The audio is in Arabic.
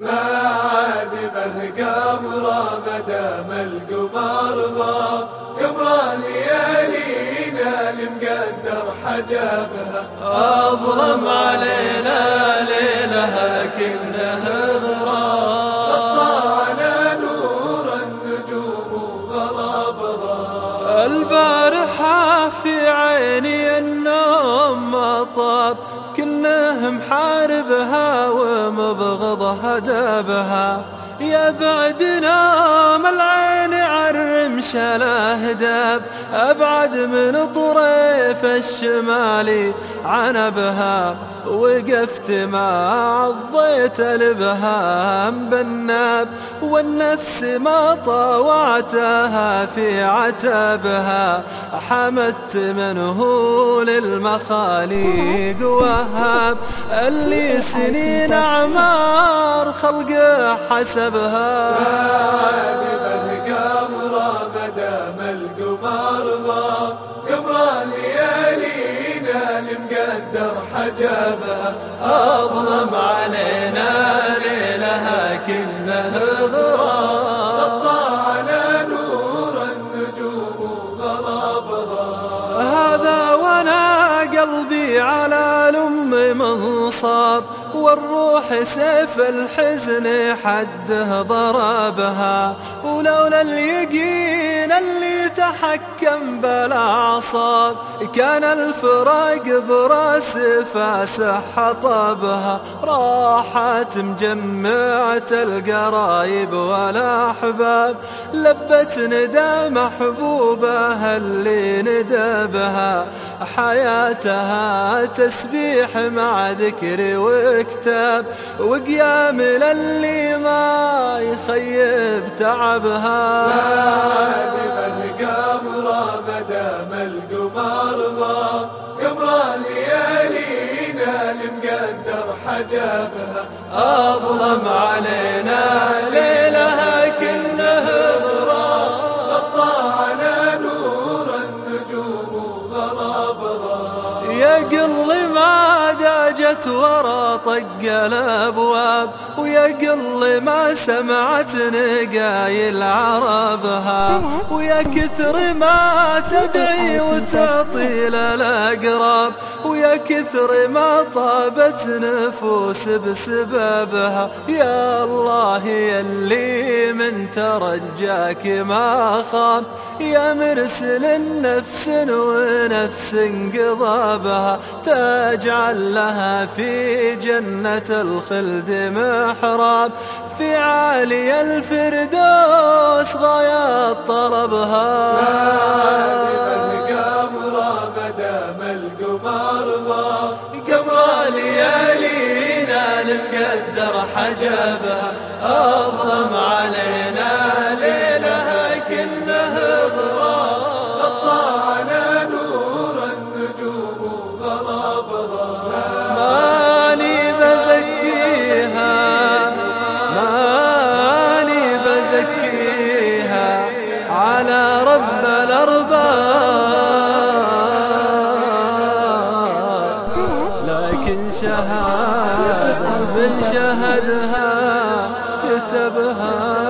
ما عاد به قمرة مدام القمر ضاق قمر ليالينا المقدر حجابها. أظلم علينا ليلها كنه غراب غطى على نور النجوم وغلبها البارحة في عيني النوم ما طاب. محاربها ومبغضها دابها. يا بعد نوم العين عرمش الاهداب أبعد من طريف الشمالي عنبها وقفت ما عضيت البهام بالناب. والنفس ما طوعتها في عتبها حمدت منه للمخاليق وهاب. اللي سنين أعمار خلقه حسبها عاد قمره مدام القمر ضاق قمر ليالينا المقدر حجابها أظلم علينا ليلها كنه غلبها هذا وأنا قلبي على الأم منصاب والروح سيف الحزن حده ضربها. ولولا اليقين اللي تحكم بالاعصاب كان الفراق براس فاسح حطبها راحت مجمعة القرايب والأحباب لبت ندى محبوبها اللي ندبها. حياتها تسبيح مع ذكر وكتاب وقيام للي ما يخيب تعبها. عاد قمره مدام القمر ضاق قمر ليالينا المقدر حجابها أظلم علينا ليلها كله غراب غطى على نور النجوم غلبها يا قل ما داجت ورا طق الأبواب ويا قل ما سمعت نقايل عربها. ويا كثر ما تدعي وتعطي للاقراب ويا كثر ما طابت نفوس بسببها. يا الله يلي ترجاك ما خاب يا مرسل النفس ونفس انقضابها تجعل لها في جنة الخلد محراب. في عالي الفردوس غاية طلبها. مدام القمر ضاق قمر ليالينا المقدر حجبها شهادة من شهدها كتبها.